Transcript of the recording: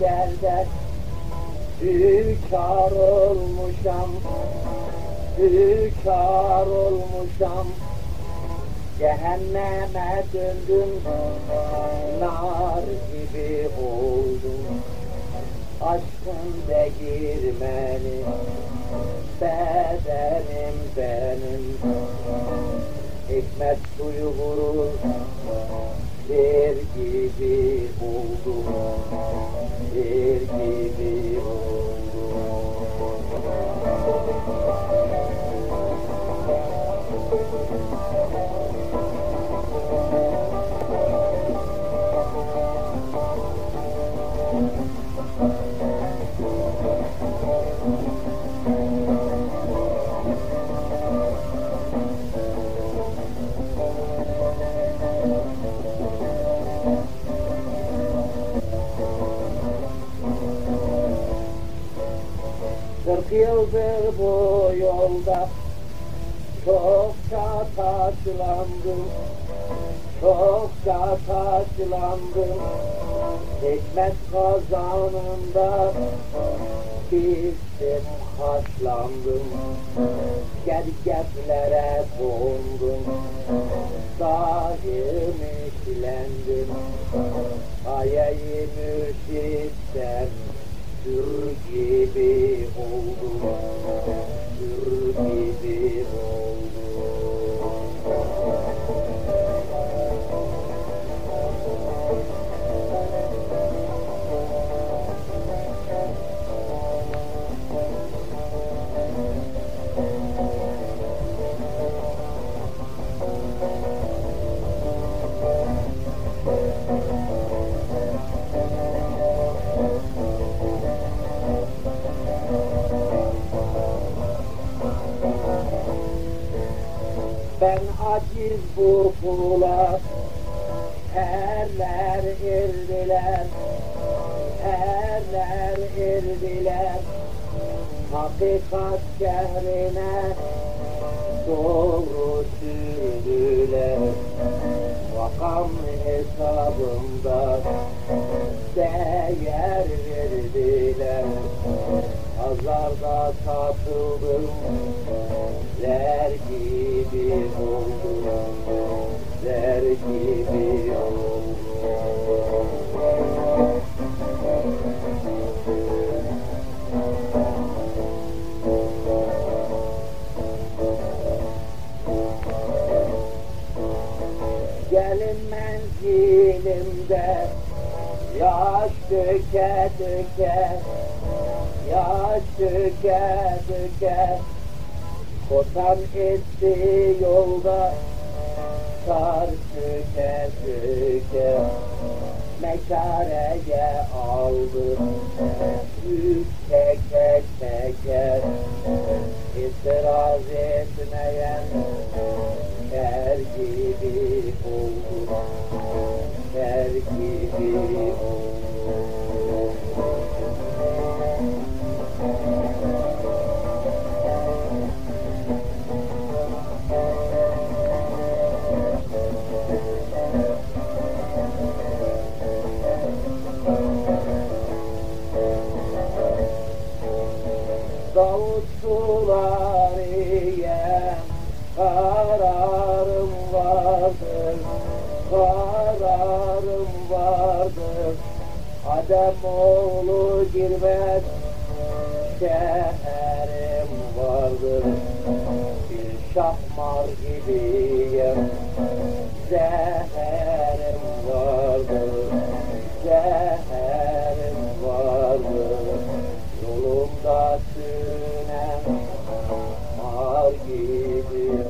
yerde Hükar olmuşam. Hükar olmuşam. Cehenneme döndüm Nar gibi oldum. Aşkın değirmeni Bedenim benim. Hikmet suyu vurur Bir oldum Kırk yıldır bu yolda. Çokça taşlandım Çokça taşlandım Hikmet kazanında Piştim haşlandım Gergetlere kondum Daim işlendim Ayayı mürşitten Sür gibi oldum Sür gibi oldum Ben aciz bu kula Erler erdiler Erler erdiler. Hakikat şehrine Doğru sürdüler. Vakam hesabımda Değer verdiler. Pazarda satıldım Ler gibi oldum Ler gibi oldum Gelin menzilimde Yaş döke döke Yaş döke döke Kotan etti yolda Kar döke döke Mekareye aldım Yük çeke çeke İtiraz etmeyen Adem oğlu girmez. Şehrim vardır. Bir şahmar gibiyim. Zehrim vardır. Zehrim vardır. Yolumda sünen mar gibiyim.